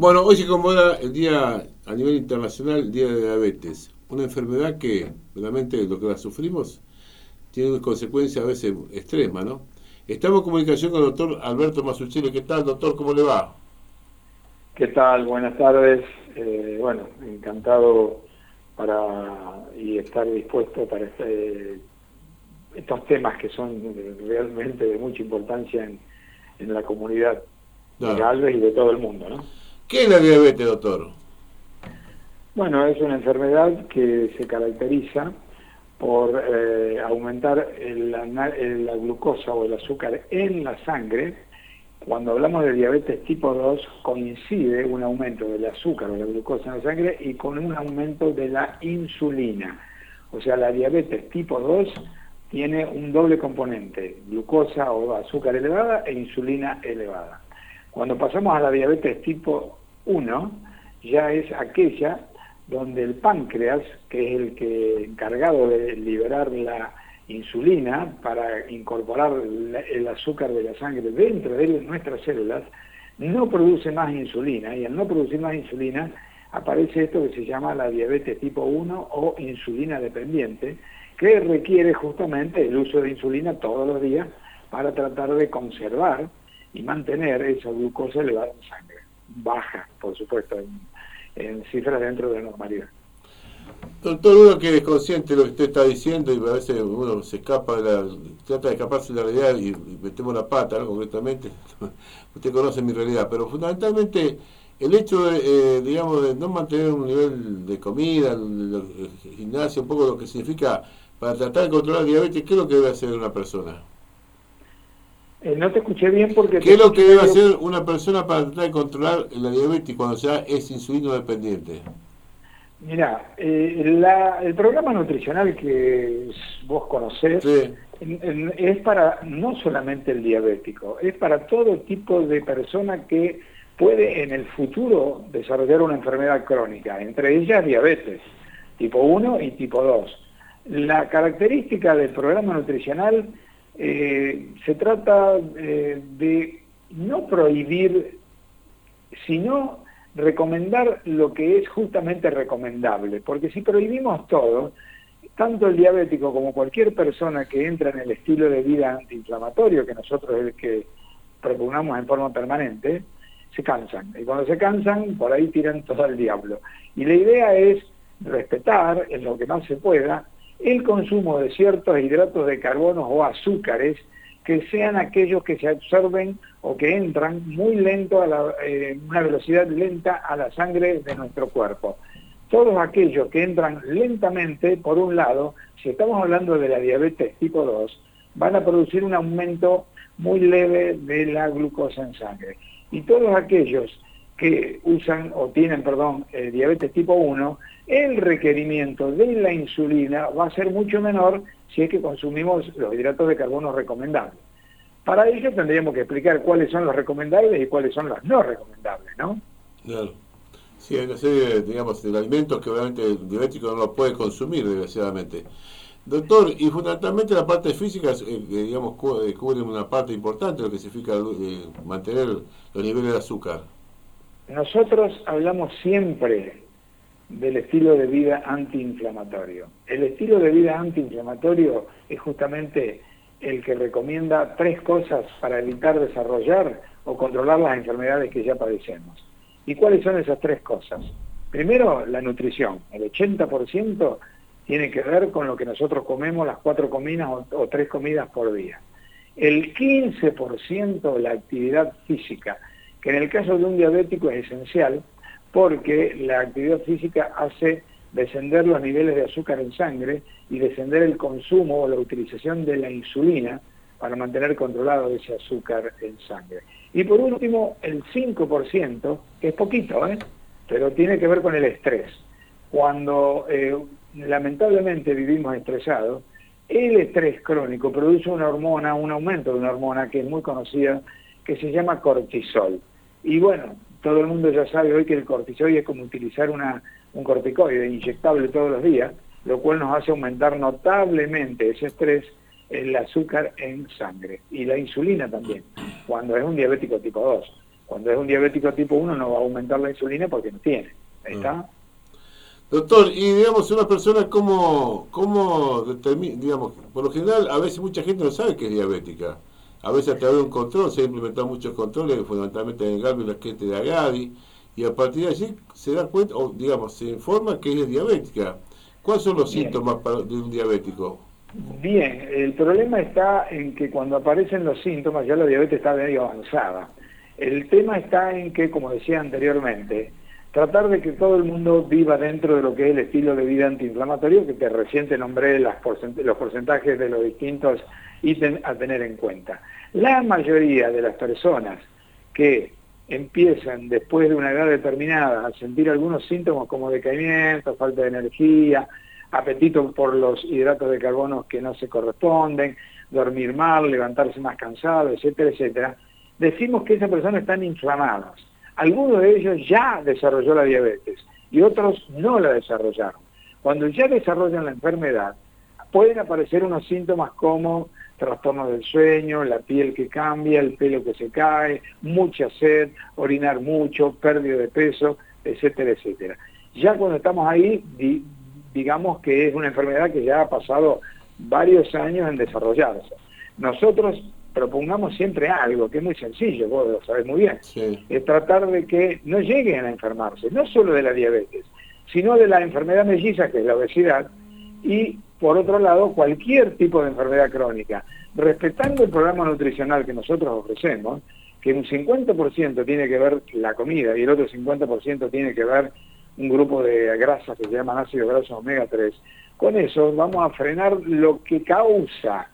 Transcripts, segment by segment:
Bueno, hoy se conmemora el día a nivel internacional, el día de diabetes, una enfermedad que realmente lo que la sufrimos tiene una consecuencia a veces extrema, ¿no? Estamos en comunicación con el doctor Alberto Masuchelli. ¿Qué tal, doctor? ¿Cómo le va? ¿Qué tal? Buenas tardes. Eh, bueno, encantado para y estar dispuesto para este, estos temas que son realmente de mucha importancia en, en la comunidad de Galvez y de todo el mundo, ¿no? ¿Qué es la diabetes, doctor? Bueno, es una enfermedad que se caracteriza por eh, aumentar la glucosa o el azúcar en la sangre. Cuando hablamos de diabetes tipo 2, coincide un aumento del azúcar o la glucosa en la sangre y con un aumento de la insulina. O sea, la diabetes tipo 2 tiene un doble componente, glucosa o azúcar elevada e insulina elevada. Cuando pasamos a la diabetes tipo 1 ya es aquella donde el páncreas, que es el que encargado de liberar la insulina para incorporar el azúcar de la sangre dentro de nuestras células, no produce más insulina y al no producir más insulina aparece esto que se llama la diabetes tipo 1 o insulina dependiente, que requiere justamente el uso de insulina todos los días para tratar de conservar y mantener esa glucosa elevada en sangre baja, por supuesto, en, cifras dentro de la normalidad. Doctor, uno que es consciente de lo que usted está diciendo y a veces uno se escapa, de la, trata de escaparse de la realidad y, metemos la pata, ¿no? concretamente, usted conoce mi realidad, pero fundamentalmente el hecho, de, eh, digamos, de no mantener un nivel de comida, el, gimnasio, un poco lo que significa para tratar de controlar la diabetes, ¿qué es lo que debe hacer una persona? Eh, no te escuché bien porque... ¿Qué es lo que debe hacer una persona para tratar de controlar la diabetes cuando ya es insulino dependiente? Mira, eh, el programa nutricional que vos conocés es para no solamente el diabético, es para todo tipo de persona que puede en el futuro desarrollar una enfermedad crónica, entre ellas diabetes, tipo 1 y tipo 2. La característica del programa nutricional eh, se trata eh, de no prohibir, sino recomendar lo que es justamente recomendable, porque si prohibimos todo, tanto el diabético como cualquier persona que entra en el estilo de vida antiinflamatorio, que nosotros es el que propugnamos en forma permanente, se cansan. Y cuando se cansan, por ahí tiran todo al diablo. Y la idea es respetar, en lo que más se pueda, el consumo de ciertos hidratos de carbono o azúcares que sean aquellos que se absorben o que entran muy lento a la, eh, una velocidad lenta a la sangre de nuestro cuerpo. Todos aquellos que entran lentamente, por un lado, si estamos hablando de la diabetes tipo 2, van a producir un aumento muy leve de la glucosa en sangre. Y todos aquellos que usan o tienen, perdón, eh, diabetes tipo 1, el requerimiento de la insulina va a ser mucho menor si es que consumimos los hidratos de carbono recomendables. Para ello tendríamos que explicar cuáles son los recomendables y cuáles son los no recomendables, ¿no? Claro. Sí, hay una serie, digamos, de alimentos que obviamente el diabético no los puede consumir, desgraciadamente. Doctor, y fundamentalmente la parte física, eh, digamos, eh, cubre una parte importante lo que significa mantener los niveles de azúcar. Nosotros hablamos siempre del estilo de vida antiinflamatorio. El estilo de vida antiinflamatorio es justamente el que recomienda tres cosas para evitar desarrollar o controlar las enfermedades que ya padecemos. ¿Y cuáles son esas tres cosas? Primero, la nutrición. El 80% tiene que ver con lo que nosotros comemos, las cuatro comidas o, tres comidas por día. El 15% la actividad física en el caso de un diabético es esencial porque la actividad física hace descender los niveles de azúcar en sangre y descender el consumo o la utilización de la insulina para mantener controlado ese azúcar en sangre. Y por último, el 5%, que es poquito, ¿eh? pero tiene que ver con el estrés. Cuando eh, lamentablemente vivimos estresados, el estrés crónico produce una hormona, un aumento de una hormona que es muy conocida, que se llama cortisol. Y bueno, todo el mundo ya sabe hoy que el cortisol es como utilizar una, un corticoide inyectable todos los días, lo cual nos hace aumentar notablemente ese estrés, el azúcar en sangre y la insulina también, cuando es un diabético tipo 2. Cuando es un diabético tipo 1 no va a aumentar la insulina porque no tiene. Ahí está. Mm. Doctor, y digamos, una persona como, como digamos, por lo general, a veces mucha gente no sabe que es diabética. A veces a través de un control, se han implementado muchos controles, fundamentalmente en el Galvin la gente de Agadi, y a partir de allí se da cuenta, o digamos, se informa que es diabética. ¿Cuáles son los síntomas de un diabético? Bien, el problema está en que cuando aparecen los síntomas ya la diabetes está medio avanzada. El tema está en que, como decía anteriormente, tratar de que todo el mundo viva dentro de lo que es el estilo de vida antiinflamatorio, que te recién te nombré los porcentajes de los distintos ítems a tener en cuenta. La mayoría de las personas que empiezan después de una edad determinada a sentir algunos síntomas como decaimiento, falta de energía, apetito por los hidratos de carbono que no se corresponden, dormir mal, levantarse más cansado, etcétera, etcétera, decimos que esas personas están inflamadas. Algunos de ellos ya desarrolló la diabetes y otros no la desarrollaron. Cuando ya desarrollan la enfermedad, pueden aparecer unos síntomas como trastorno del sueño, la piel que cambia, el pelo que se cae, mucha sed, orinar mucho, pérdida de peso, etcétera, etcétera. Ya cuando estamos ahí, digamos que es una enfermedad que ya ha pasado varios años en desarrollarse. Nosotros propongamos siempre algo, que es muy sencillo, vos lo sabés muy bien, es tratar de que no lleguen a enfermarse, no solo de la diabetes, sino de la enfermedad melliza, que es la obesidad, y por otro lado, cualquier tipo de enfermedad crónica, respetando el programa nutricional que nosotros ofrecemos, que un 50% tiene que ver la comida y el otro 50% tiene que ver un grupo de grasas que se llaman ácidos grasos omega 3, con eso vamos a frenar lo que causa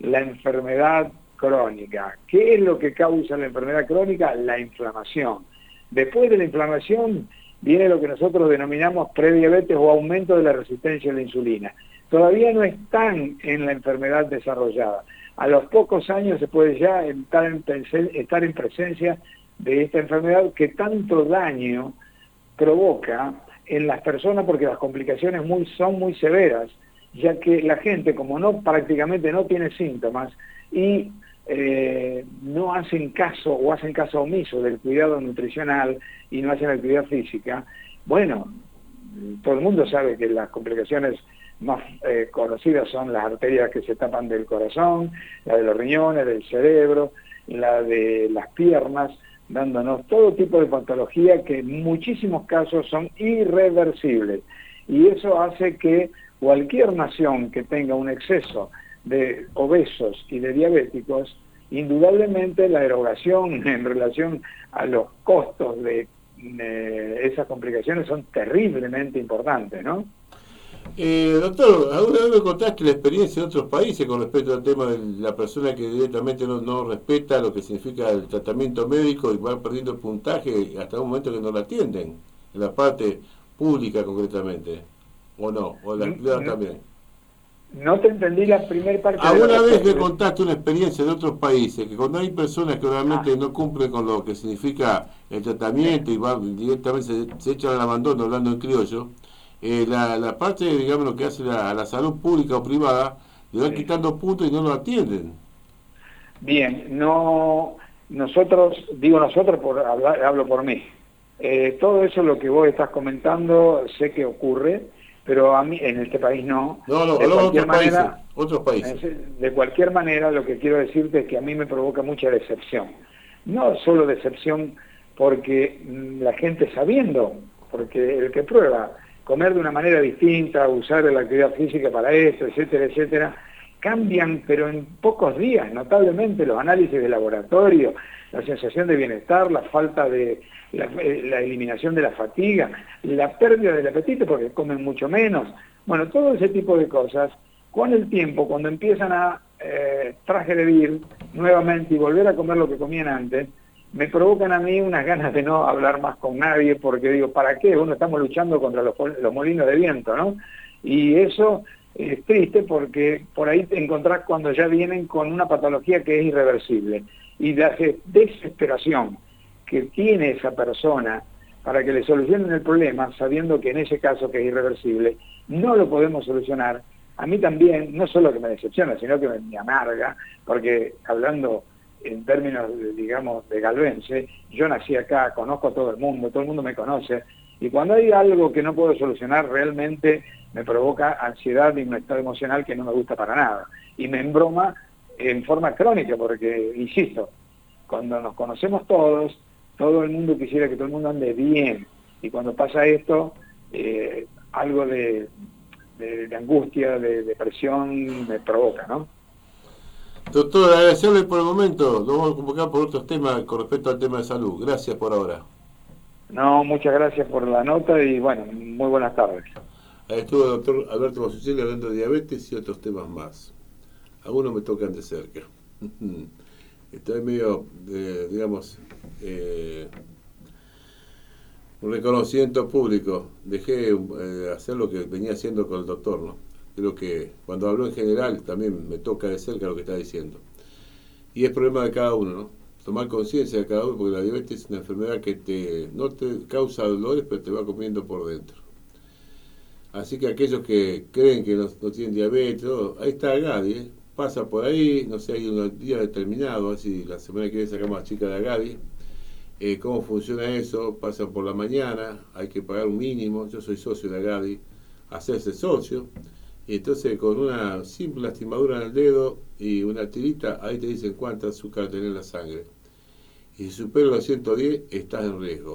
la enfermedad crónica. ¿Qué es lo que causa la enfermedad crónica? La inflamación. Después de la inflamación viene lo que nosotros denominamos prediabetes o aumento de la resistencia a la insulina. Todavía no están en la enfermedad desarrollada. A los pocos años se puede ya estar en, presencia de esta enfermedad que tanto daño provoca en las personas porque las complicaciones son muy severas, ya que la gente como no prácticamente no tiene síntomas y eh, no hacen caso o hacen caso omiso del cuidado nutricional y no hacen actividad física, bueno, todo el mundo sabe que las complicaciones más eh, conocidas son las arterias que se tapan del corazón, la de los riñones, del cerebro, la de las piernas, dándonos todo tipo de patología que en muchísimos casos son irreversibles. Y eso hace que cualquier nación que tenga un exceso de obesos y de diabéticos, indudablemente la erogación en relación a los costos de esas complicaciones son terriblemente importantes, ¿no? Eh, doctor, ¿alguna vez me contaste la experiencia de otros países con respecto al tema de la persona que directamente no, respeta lo que significa el tratamiento médico y va perdiendo puntaje hasta un momento que no la atienden? En la parte pública concretamente. ¿O no? ¿O la privada también? No te entendí la primera parte. ¿Alguna vez me contaste una experiencia de otros países que cuando hay personas que realmente ah. no cumplen con lo que significa el tratamiento y van directamente se, echan al abandono hablando en criollo, eh, la, la, parte, digamos, lo que hace la, la salud pública o privada, le van quitando puntos y no lo atienden? Bien, no, nosotros, digo nosotros, por hablo por mí. Eh, todo eso lo que vos estás comentando sé que ocurre pero a mí en este país no. No, no, de cualquier manera, otros países. De cualquier manera, lo que quiero decirte es que a mí me provoca mucha decepción. No solo decepción porque mm, la gente sabiendo, porque el que prueba comer de una manera distinta, usar la actividad física para esto, etcétera, etcétera, cambian, pero en pocos días, notablemente los análisis de laboratorio, la sensación de bienestar, la falta de eh, la, eliminación de la fatiga, la pérdida del apetito porque comen mucho menos. Bueno, todo ese tipo de cosas, con el tiempo, cuando empiezan a eh, transgredir nuevamente y volver a comer lo que comían antes, me provocan a mí unas ganas de no hablar más con nadie porque digo, ¿para qué? Uno estamos luchando contra los, los molinos de viento, ¿no? Y eso es triste porque por ahí te encontrás cuando ya vienen con una patología que es irreversible. Y de desesperación que tiene esa persona para que le solucionen el problema, sabiendo que en ese caso que es irreversible, no lo podemos solucionar, a mí también, no solo que me decepciona, sino que me, amarga, porque hablando en términos, digamos, de galvense, yo nací acá, conozco a todo el mundo, todo el mundo me conoce, y cuando hay algo que no puedo solucionar, realmente me provoca ansiedad y un estado emocional que no me gusta para nada. Y me embroma en forma crónica, porque, insisto, cuando nos conocemos todos, todo el mundo quisiera que todo el mundo ande bien. Y cuando pasa esto, eh, algo de, angustia, de depresión me provoca, ¿no? Doctor, agradecerle por el momento. Lo vamos a convocar por otros temas con respecto al tema de salud. Gracias por ahora. No, muchas gracias por la nota y bueno, muy buenas tardes. Ahí estuvo el doctor Alberto Masucci hablando de diabetes y otros temas más. Algunos me tocan de cerca. Estoy medio, digamos, eh, un reconocimiento público. Dejé eh, hacer lo que venía haciendo con el doctor, ¿no? Creo que cuando hablo en general también me toca de cerca lo que está diciendo. Y es problema de cada uno, ¿no? Tomar conciencia de cada uno, porque la diabetes es una enfermedad que te, no te causa dolores, pero te va comiendo por dentro. Así que aquellos que creen que no, tienen diabetes, ahí está Gadi, ¿eh? Pasa por ahí, no sé, hay un día determinado, así la semana que viene sacamos a chica de Agadi, eh, cómo funciona eso, pasan por la mañana, hay que pagar un mínimo, yo soy socio de Agadi, hacerse socio, y entonces con una simple lastimadura en el dedo y una tirita, ahí te dicen cuánta azúcar tenés en la sangre. Y si supera los 110, estás en riesgo.